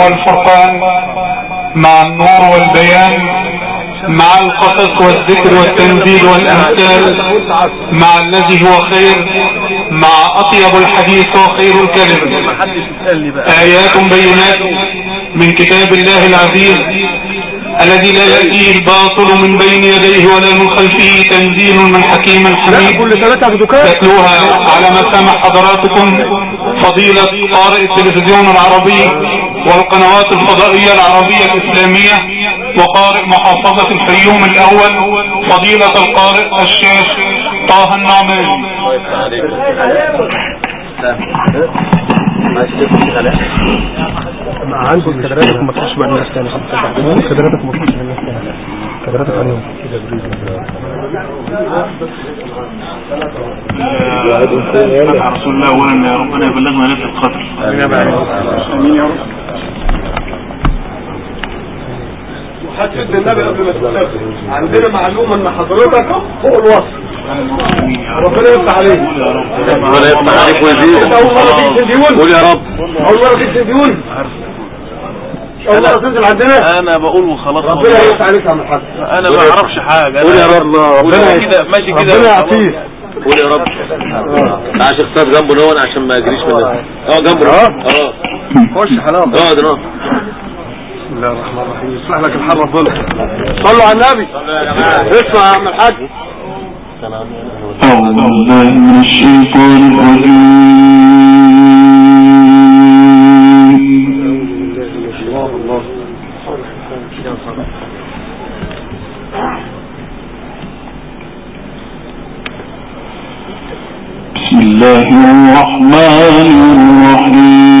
والفرقان مع النور والبيان مع القصص والذكر والتنزيل والامثال مع الذي هو خير مع أطيب الحديث وخير الكلم. آيات بينات من كتاب الله العزيز الذي لا يأتيه الباطل من بين يديه ولا من خلفه تنزيل من حكيم حميد. تتلوها على مسامع حضراتكم فضيلة قارئ التلفزيون العربي. والقنوات الفضائية العربية الإسلامية وقارئ محافظة الفيوم الأول فضيلة القارئ الشيخ طه النعماني عندكم كدراتك ما تخش مع الناس تاني كدراتك ما تخش مع الناس تاني كدراتك عليهم رسول الله اولا ربنا يبلغنا ليله القدر آمين يا رب. حدث النبي قبل ما تسافر عندنا معلومة إن حضرتك فوق الوصف. ربنا يفتح عليك. ربنا يفتح عليك ويزيد. اول مره تيجي سنديون قول يا رب. اول مره تيجي سنديون اول مره تنزل عندنا. أنا بقول وخلاص. ربنا يفتح عليك يا عم الحاج. أنا ما أعرفش حاجة. قول يا رب. ماشي كده ماشي كده. ربنا. يعطيك قول يا رب. عشان اختار جنبه نون عشان ما يجريش من آه جنبه آه. خش حلال آه ده بسم الله الرحمن الرحيم. يصلح لك الحال ربنا صلوا على النبي. اسمع يا عم الحاج. أعوذ بالله من الشيطان الرجيم بسم الله الرحمن الرحيم.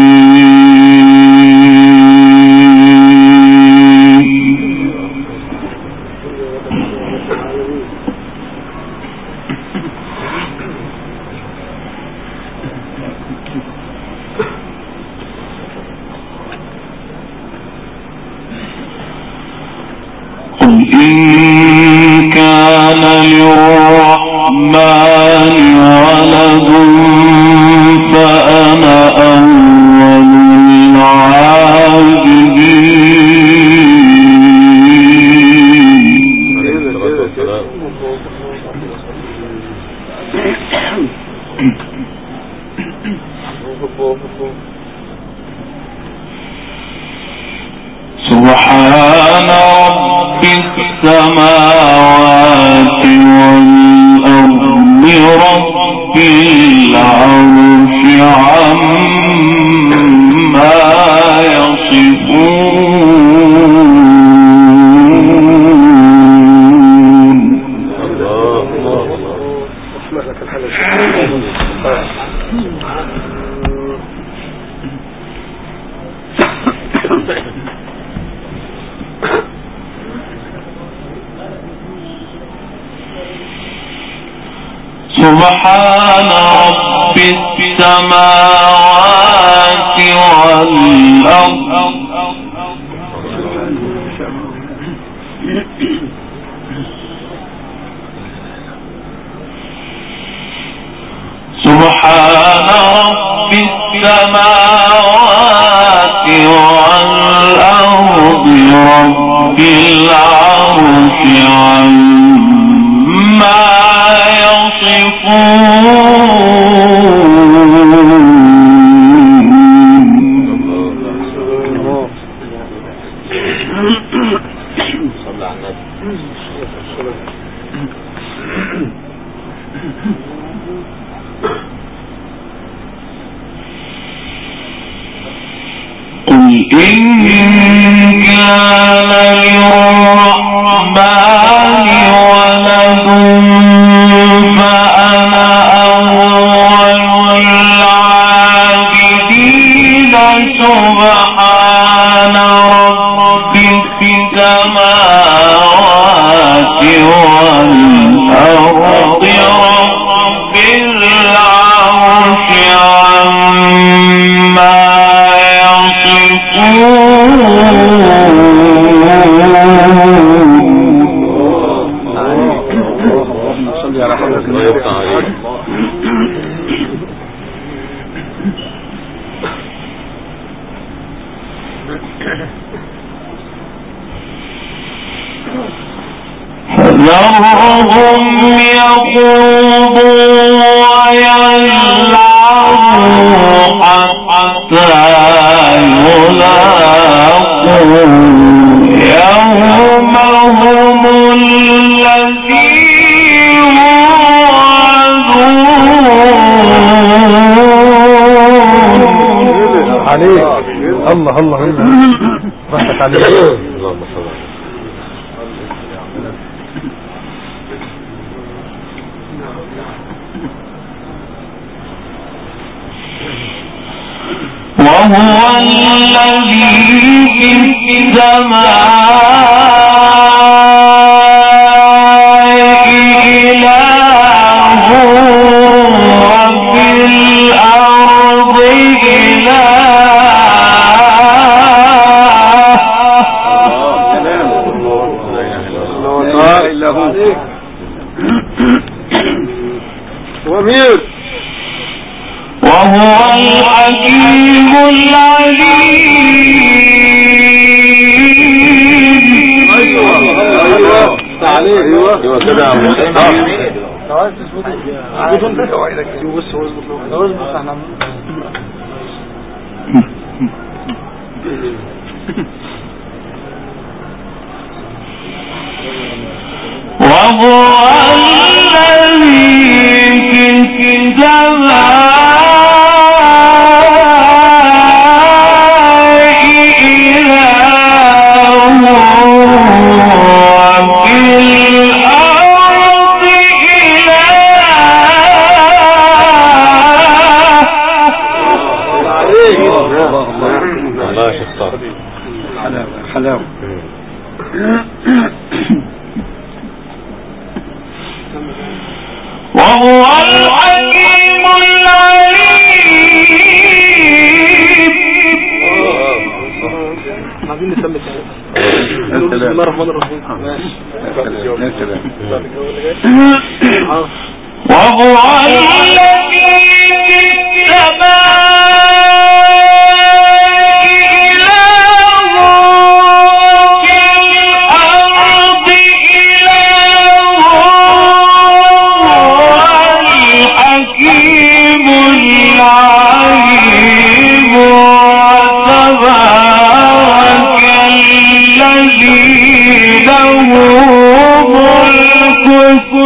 ہیں کو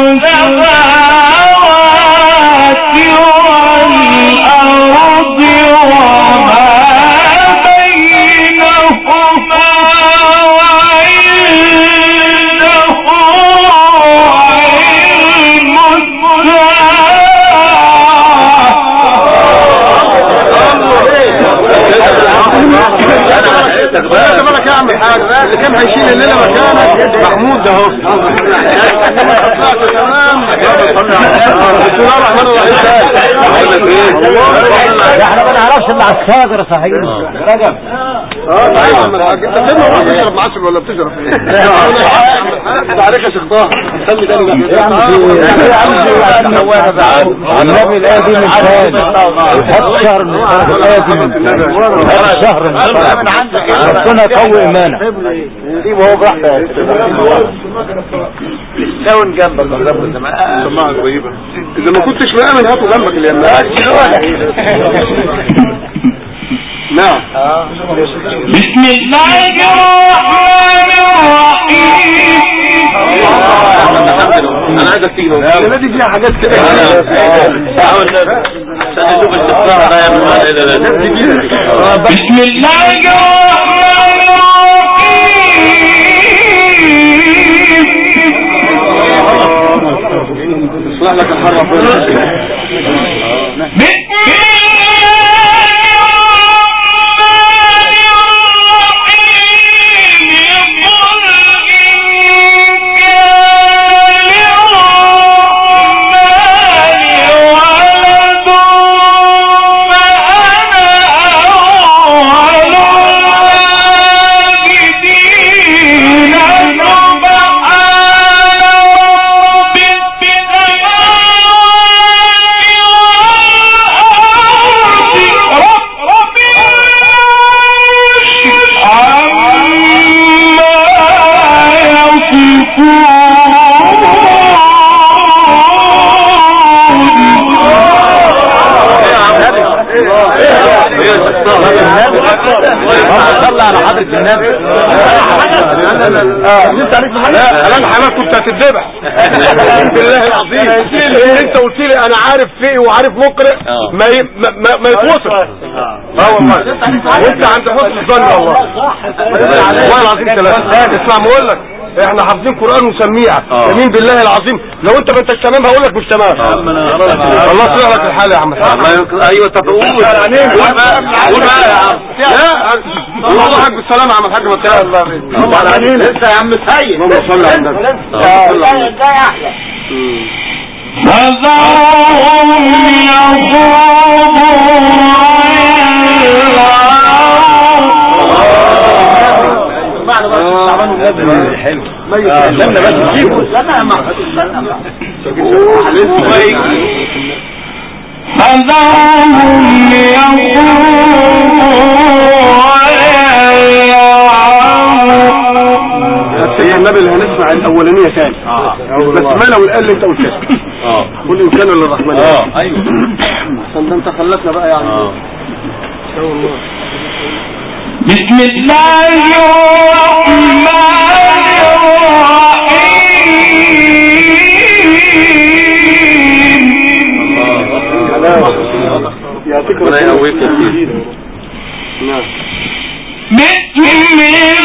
عشان مع الصادر صحيح رجب آه صحيح انت بتبقى واحد بتشرب معسل ولا بتشرب إيه؟ تعريخ يا شيخ طه خلي بالك يا عم النبي الادي من فاد أكثر من الادي من فاد شهر من ربنا قوي ايمانك دي وهو براحته الساون جنبك سماعه قريبه اذا ما كنتش مآمن هاته جنبك اللي يمنعك بسم الله الرحمن الرحيم. أنا عايزك تيجي أنا فيها حاجات كده. بسم الله الرحمن الرحيم. اصلح لك الحرف حلال حلال كنت هتتذبح بالله العظيم. أنت قلت لي أنا عارف فيه وعارف مقرئ ما ي- ما ما- ما يتوصف. آه. والله. وأنت عند حسن الظن والله. والله العظيم ثلاثة اسمع ما أقول لك إحنا حافظين قرآن وسميع. يمين بالله العظيم. لو أنت ما أنتش تمام هقول لك مش تمام. الله يصلح لك الحال يا عم. أيوه طب قول بقى. قول بقى يا عم. لا الله بالسلامة يا عم الحاج متعال الله عليك. لسه يا عم سيد. اللهم صل على النبي. فذرهم حلو استنى بس سيبه استنى يا فذرهم يقولوا هي النبي اللي هنسمع الأولانية تاني بس ما لو قال لي أنت قلتها قول إن كان للرحمن آه. أيوه. عشان ده انت خلتنا بقى يعني. بسم الله الرحمن الرحيم. يعطيك ربنا يقويك يا سيدي. نعم. بسم الله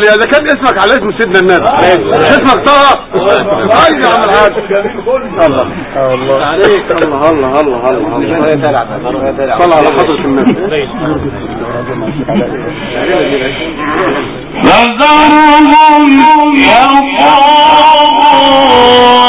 ليه اذا كان اسمك على اسم سيدنا النبي مش اسمك طه طيب يا عم الحاج الله الله عليك الله الله الله الله صل على حضرة النبي فذرهم يخوضوا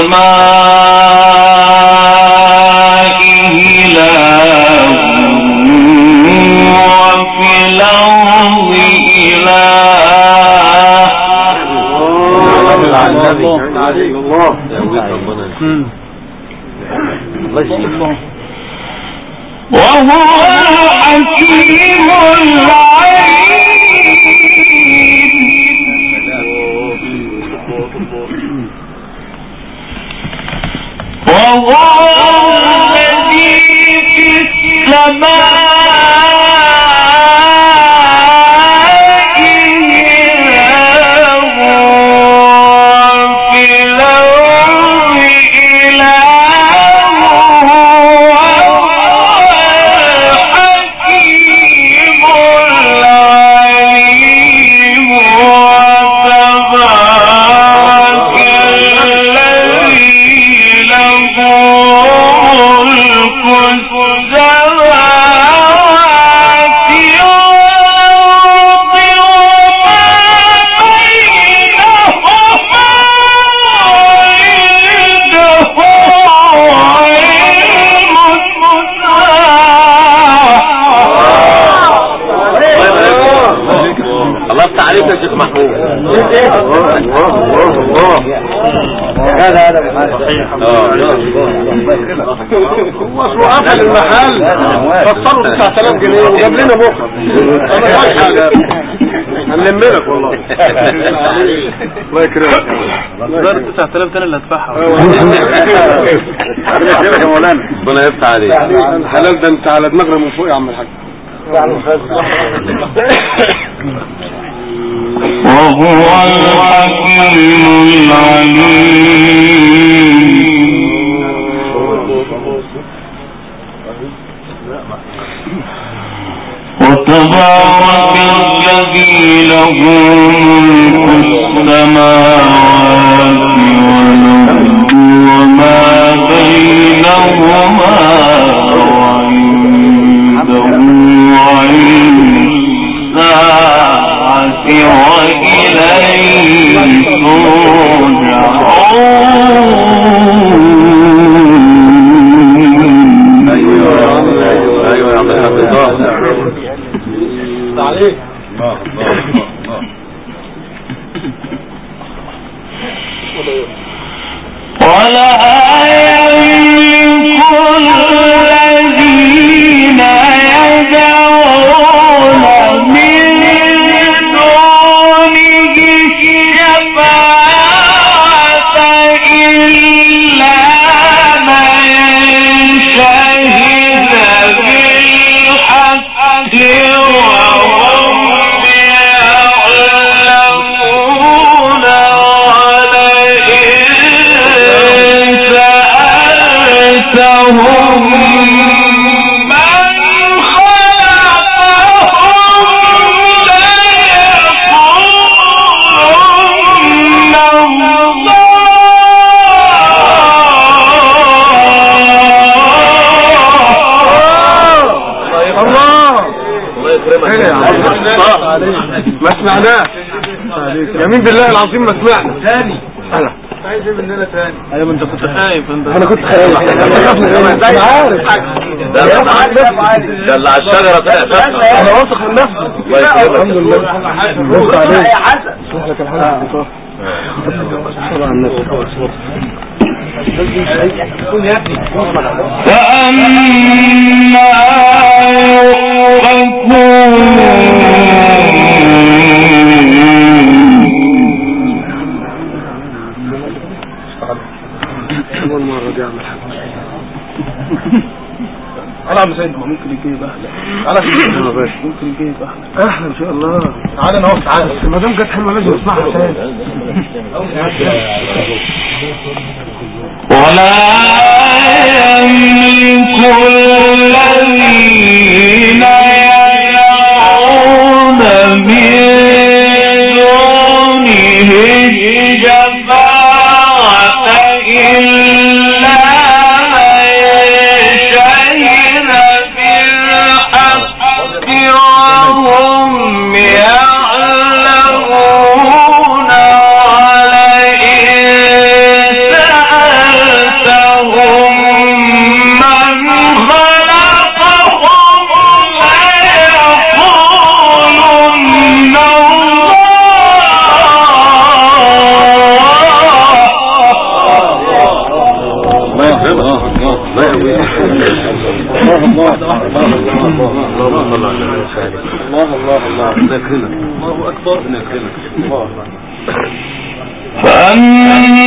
السماء وفي الأرض إله وهو الحكيم العليم وهو الذي في السماء. يا شيخ محمود. الله الله الله هذا هذا اصله قفل المحل. فصلوا 9000 جنيه وجاب لنا أنا حاجة هنلم لك والله. الله يكرمك. غير 9000 تاني اللي هدفعها. يا مولانا. ربنا يفتح عليك. الحلال ده انت على دماغنا من فوق يا عم الحاج. وهو الحكيم العليم. وتبارك الذي له ملك السماوات ما سمعنا ثاني عايز إيه مننا ثاني أيوه ما انت كنت خايف انت أنا كنت خايف أنا عارف ده ده اللي على فتحة أنا واثق من نفسي الحمد لله بص عليك لك يا صلى على النبي فأما يؤفكون أنا عم سيد ما ممكن يجيب يا باشا ممكن يجيب أحلى أحلى إن شاء الله. تعالى أنا أهو. تعالى ما دام جت حلوة لازم اسمعها تاني ولا يملك الذين يدعون الله الله الله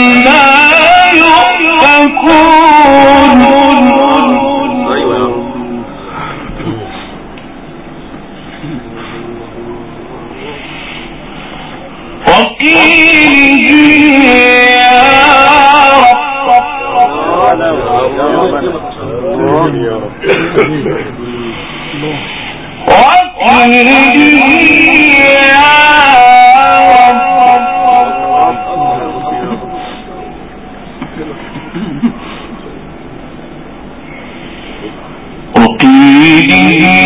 وقيله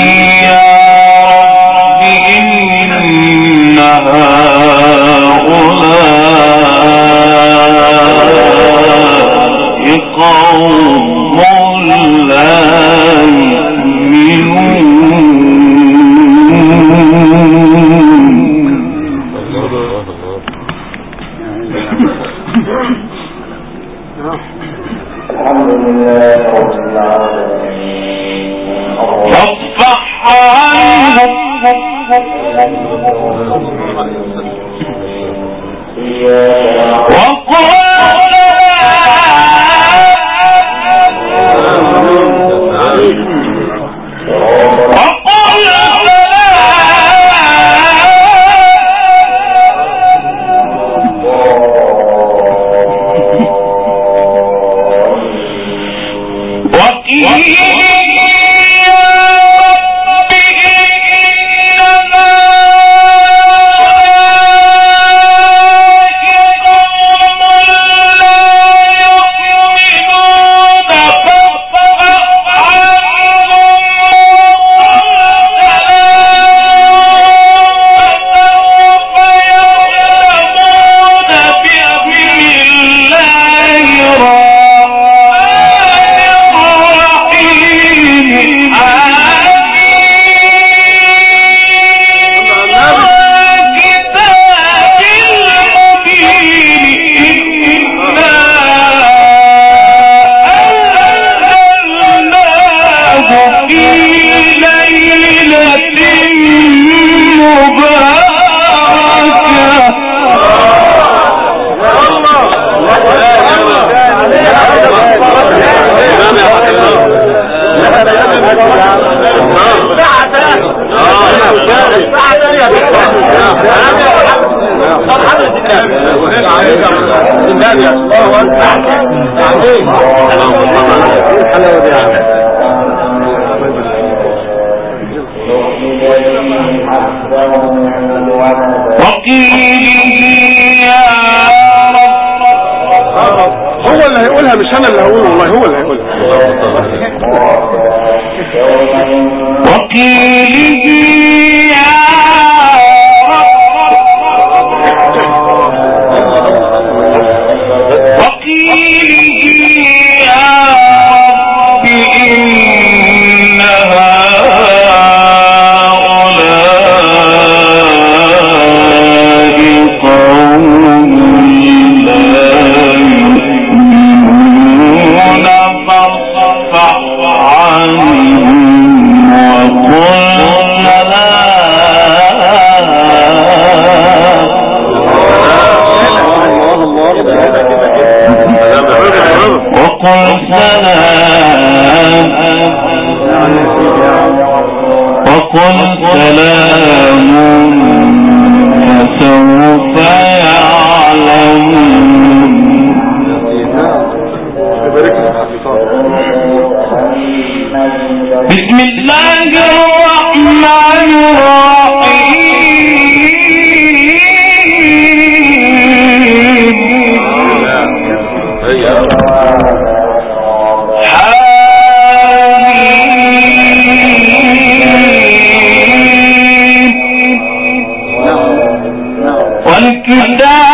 you die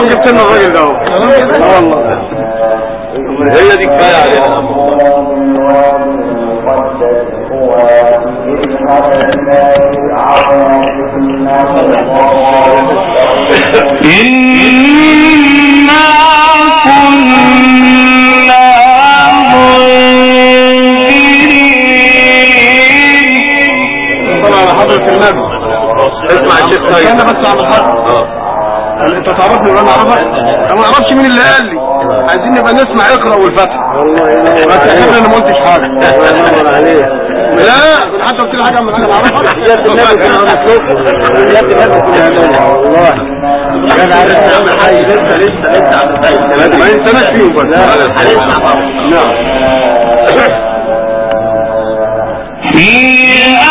يقول له ما دام جبت لنا الراجل ده. آه والله. هي دي كفاية عليها إنا كنا منذرين. طبعا حضرة النبي اسمع الشيخ طيب بس على آه. قال انت تعرفني ولا أنا اعرفك أنا ما أعرفش مين اللي قال لي. عايزين نبقى نسمع اقرأ والفتح. والله ما تحسبني أنا ما قلتش حاجة. لا حتى قلت لي حاجة من أنا اعرفها والله كان عارف نعمل حاجة لسه لسه لسه عم ما ينسناش فيهم بس نعم فيها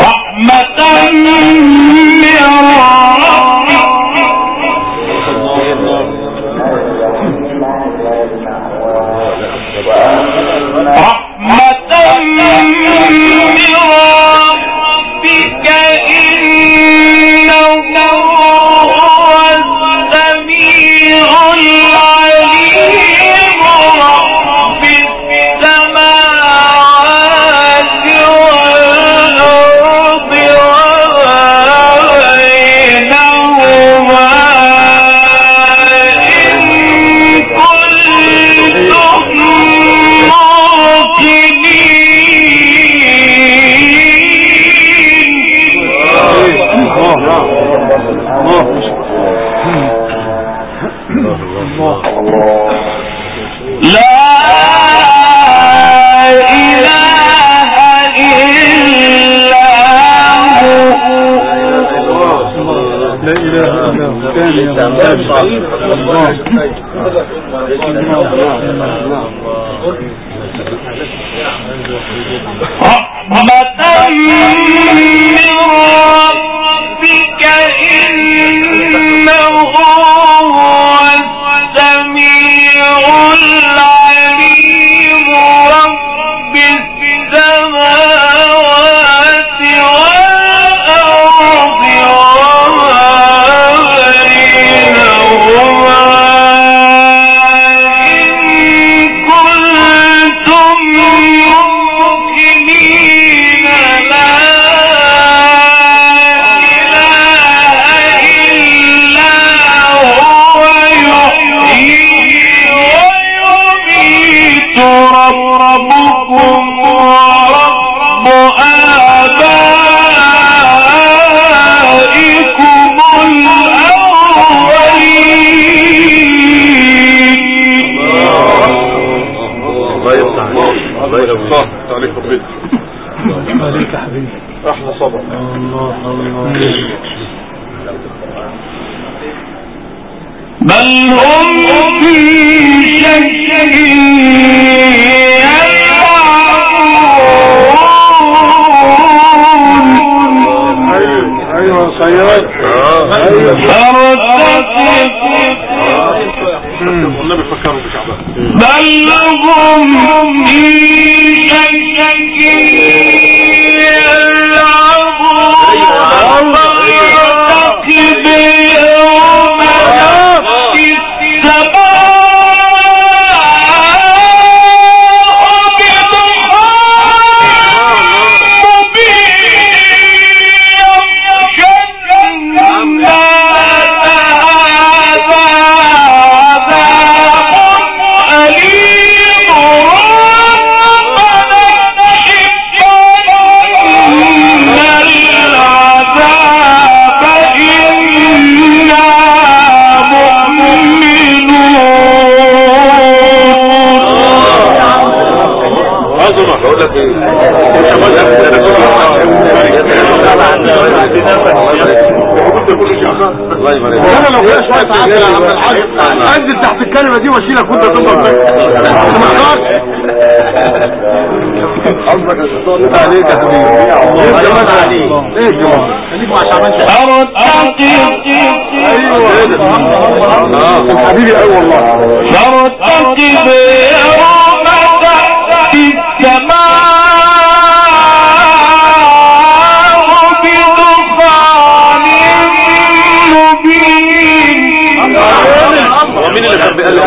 رحمة محمد الله يفتح الله يفتح عليك ربنا عليك يا حبيبي. أحلى صبر الله الله بل هم في شك يلعبون. أيوه أيوه صياد أيوه. فارتقب والنبي فكروا بشعبان بل هم في شك أقول لك إيه أنا لو كده شوية تعالى يا عم الحاج انزل تحت الكلمة دي واشيلك وانت تفضل قصدك الشيطان عليك يا حبيبي إيه إيه كمان خليك مع شعبان فارتقب آه حبيبي قوي والله فارتقب يوم هو اللي كان بيقلب؟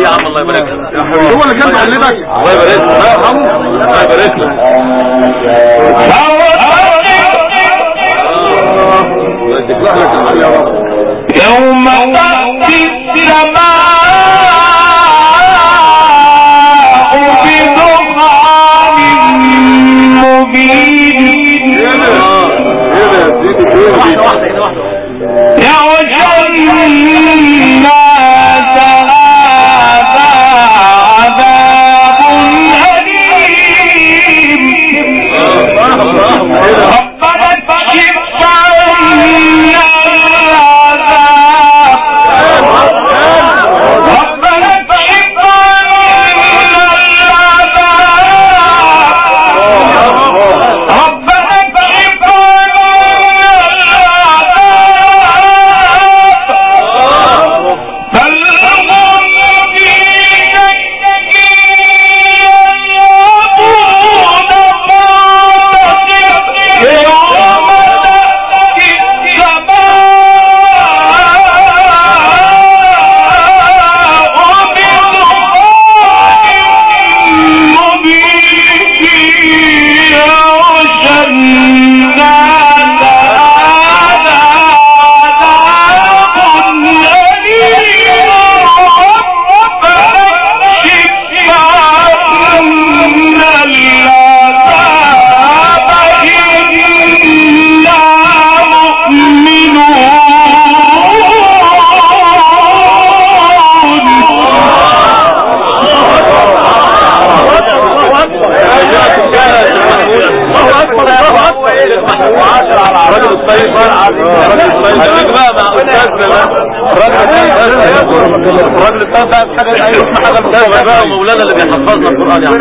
يا عم الله يبارك هو اللي كان بيقلبك؟ الله يبارك لك. الله يبارك لك. يوم تأتي السماء بدخان مبين. واحدة واحدة واحدة Florida طيب خليك بقى مع استاذنا الراجل الطيب بقى حاجة اسمها حاجة المستوى بقى مولانا اللي بيحفظنا القران يا عم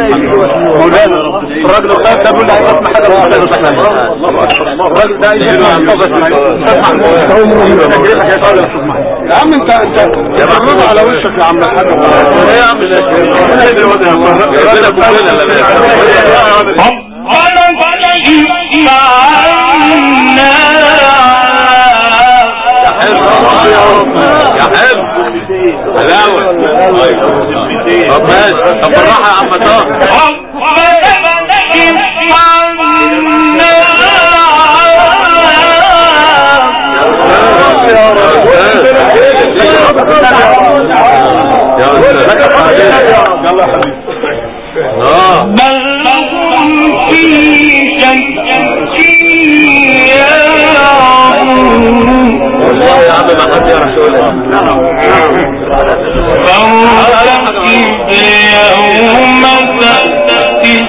مولانا الراجل الطيب ده بيقول لي اسمها حاجة المستوى الراجل ده يجيله يا عم انت انت جربه على وشك يا عم الحاج إيه يا عم ده ربنا كلنا اللي يا حلو. حلاوة. طب ماشي. طب بالراحة يا عم يا أستاذ. يلا يا حبيبي. آه. بل هم في والله يا عم ما حد يعرف يقولها فارتقب يوم تأتي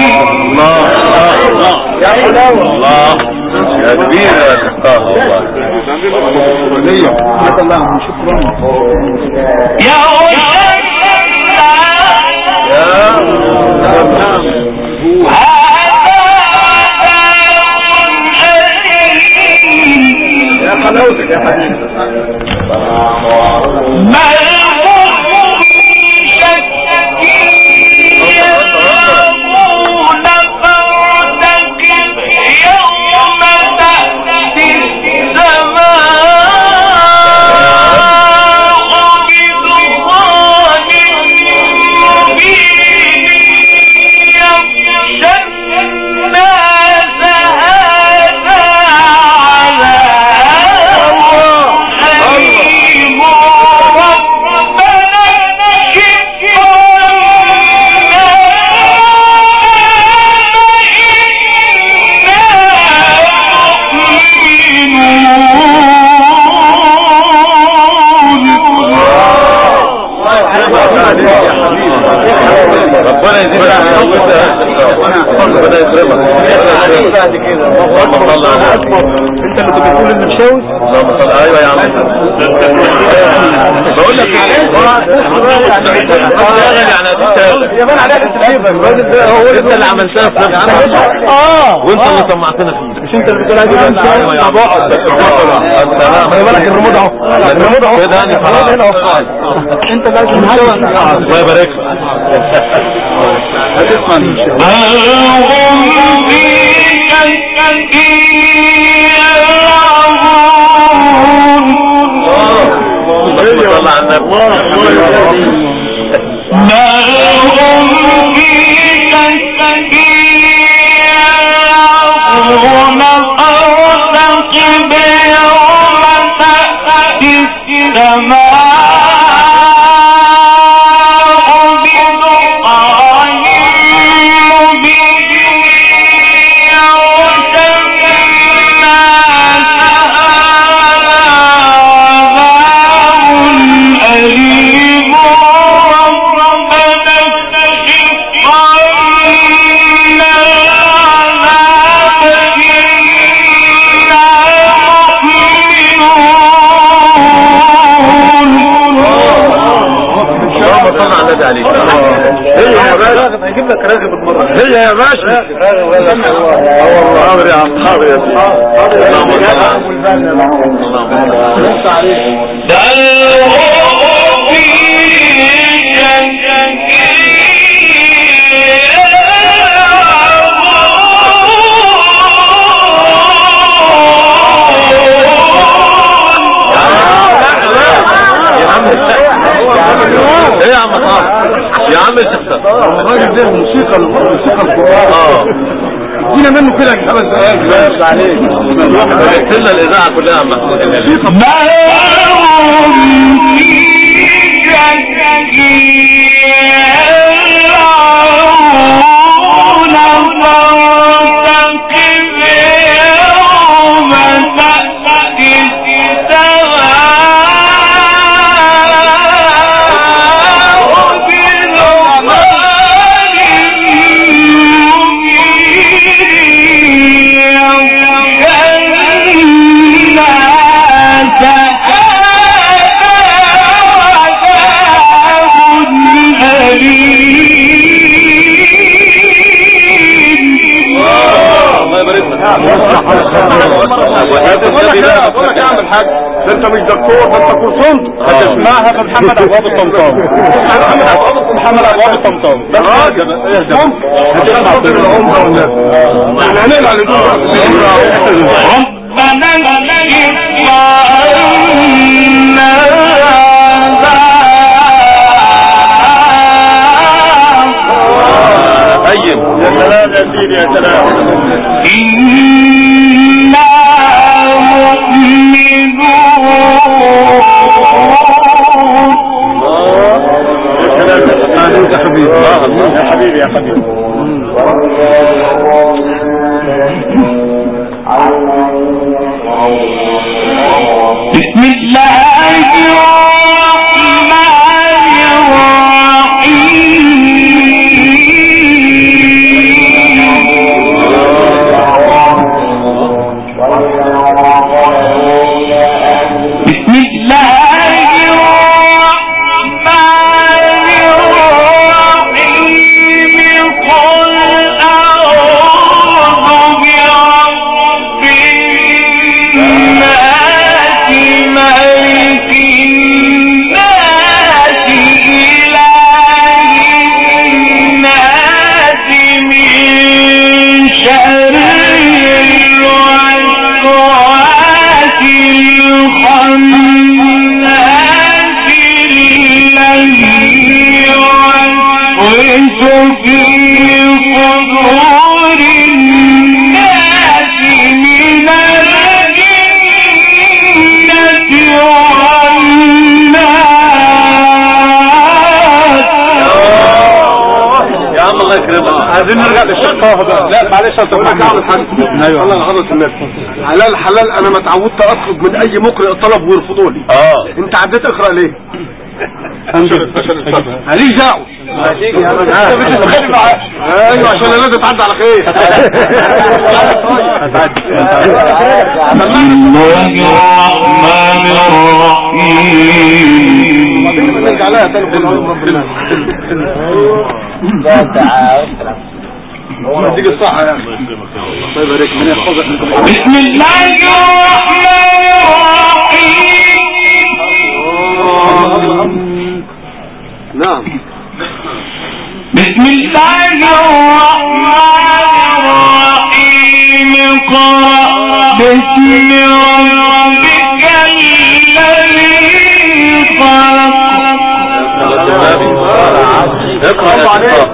السماء الله الله. يا حلاوة الله يا كبير يا يا حلاوتك يا حبيبي. اللي عملتها في آه وانت اللي سمعتنا فيه مش انت اللي بتقول أيوه يا عم السلام خلي بالك الريموت اهو الريموت اهو كده يعني خلاص. هنا اهو انت اللي عايز الله يبارك لك هتسمع المشاوي هم السماء يا باشا والله حاضر يا عم حاضر يا سيدي إيه يا عم طه يا عم الشيخ الراجل ده موسيقى موسيقى القرآن. آه. ادينا منه كده خمس دقايق بس عليك. جبت لنا الإذاعة كلها محمود. بل هم في شك بقول لك إيه بقول لك اعمل حاجة ده أنت مش دكتور ده انت كورسونت هتسمعها في محمد ابواب الطمطام محمد ابواب الطمطام ده راجل هتسمع صوت العمده والناس إحنا هنقلع الهدوم ربنا اكشف عنا العذاب سيدي يا سلام إنا مؤمنون يا حبيبي يا حبيبي يا حبيبي بسم الله عايزين نرجع للشقاوة بقى لا معلش لك اعمل حاجة. أيوة. الله يعظم الناس حلال حلال. أنا ما اتعودت اطلب من أي مقرئ طلب ويرفضوا لي آه. أنت عديت أقرأ ليه؟ ماليش دعوة. أيوه عشان الناس تتعدى على خير. بسم الله الرحمن الرحيم يا أخي الله يبارك من يحفظك بسم الله الرحمن الرحيم. نعم. بسم الله الرحمن الرحيم. قرأ. باسم ربك الذي خلق اقرا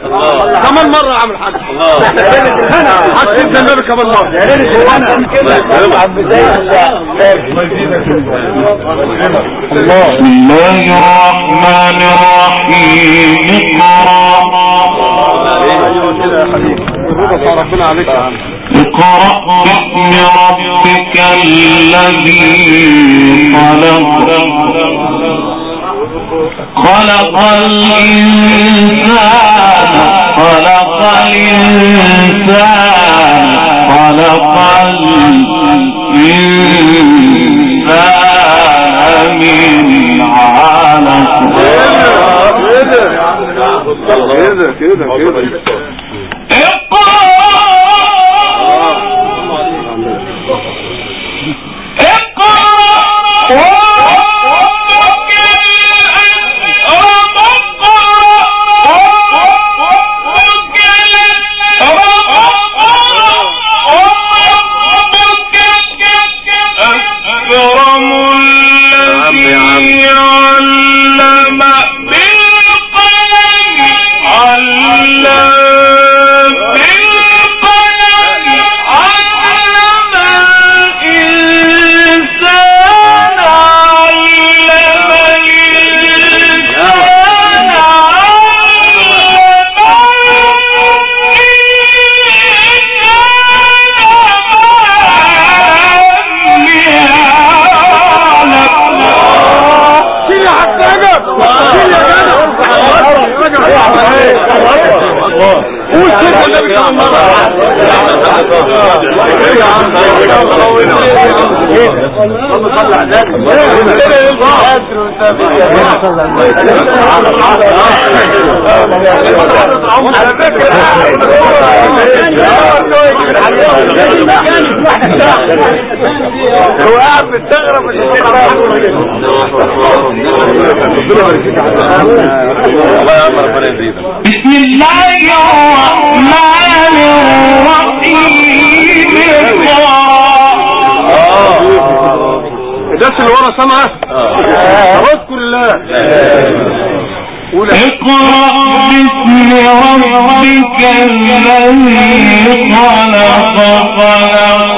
الله. الله كمان مرة اعمل حاجة. حاجة النبي كمان مرة. بسم الله الرحمن الرحيم. اقرأ ربنا عليك يا عم اقرأ باسم ربك الذي خلق. خلق الإنسان خلق الإنسان خلق الإنسان من علق. كده كده كده كده هو قاعد مستغرب بسم الله الرحمن الرحيم. الناس اللي ورا سامعه أذكر الله. اقرأ باسم ربك الذي خلق خلق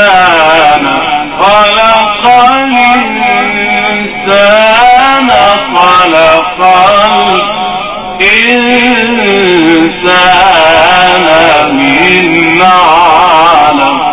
الإنسان خلق الإنسان خلق الإنسان من علق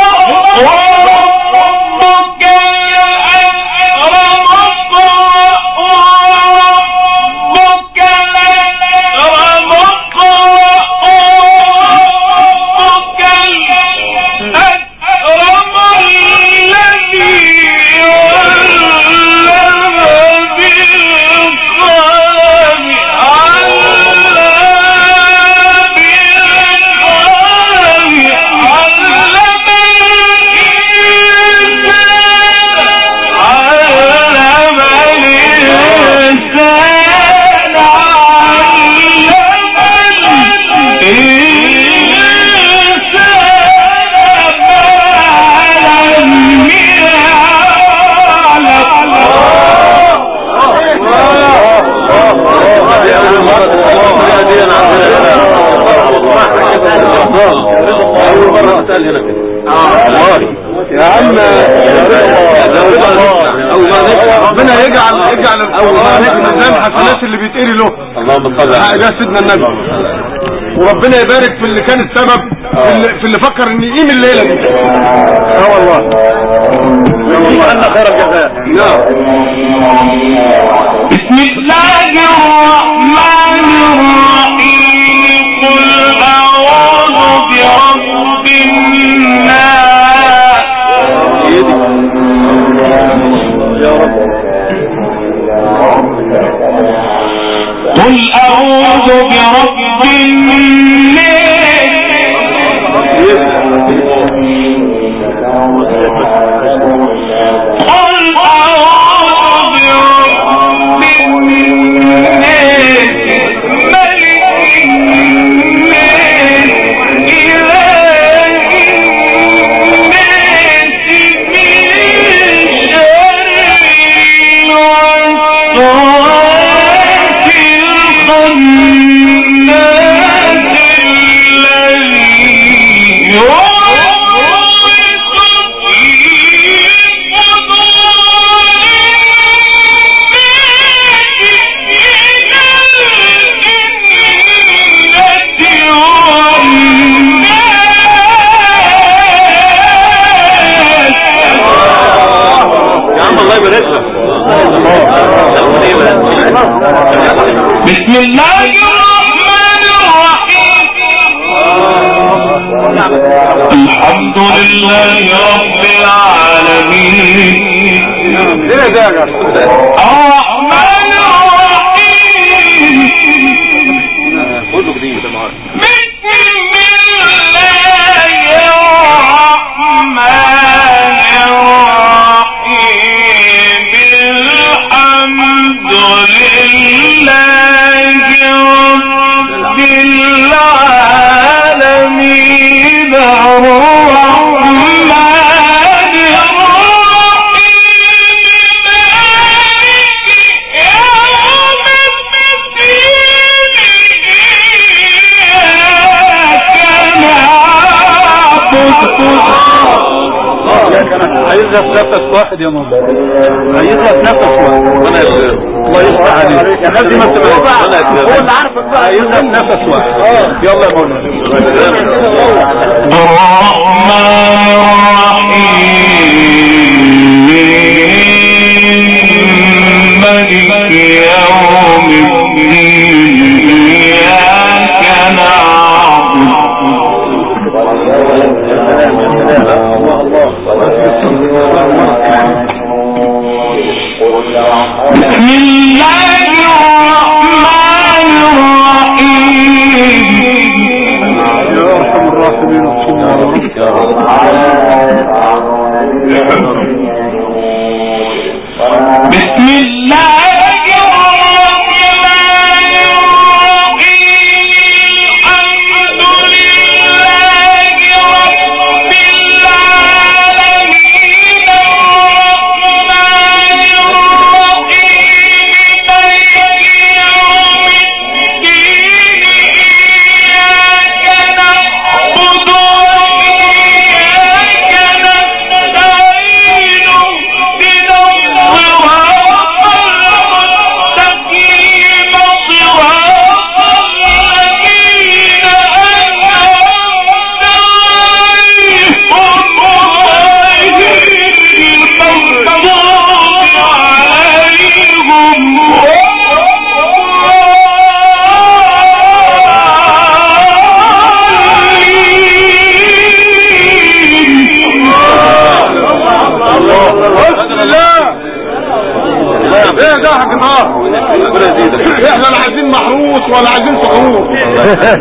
أول مرة تسأل هنا كده والله يا عم ربنا ده سيدنا النبي وربنا يبارك في اللي كان السبب في اللي, في اللي فكر ان يقيم الليلة دي آه والله بسم الله الرحمن الرحيم قل قل أعوذ برب الحمد لله رب العالمين. يا ماما عايزها في نفس واحد ربنا الله يفتح عليك يا ما ربنا هو اللي عارفك بقى. يلزم نفس واحد يلا يا مولانا الرحمن الرحيم. ملك يوم الدين. الرحمن الرحيم.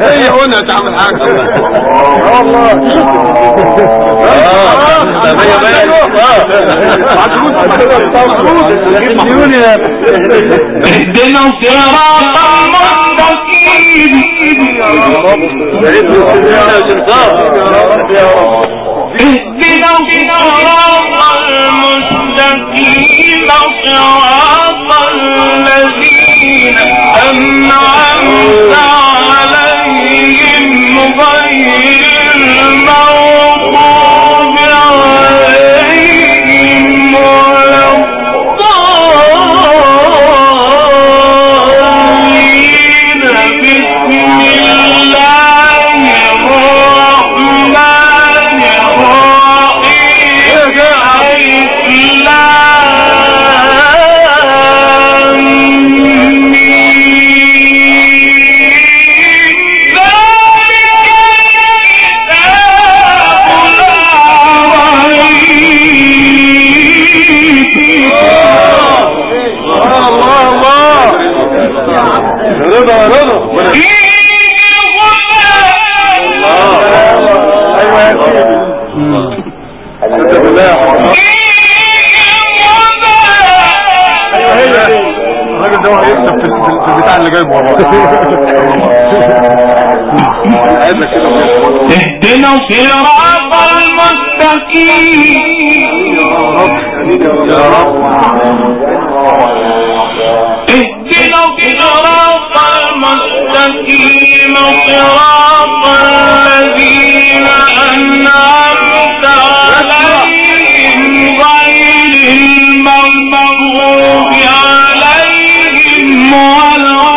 هي قلنا تعمل حاجة. والله اهدنا الذين أنعمت اللي جايبه اهدنا صراط المستقيم اهدنا صراط المستقيم صراط الذين أنعمت عليهم غير المغضوب عليهم ولا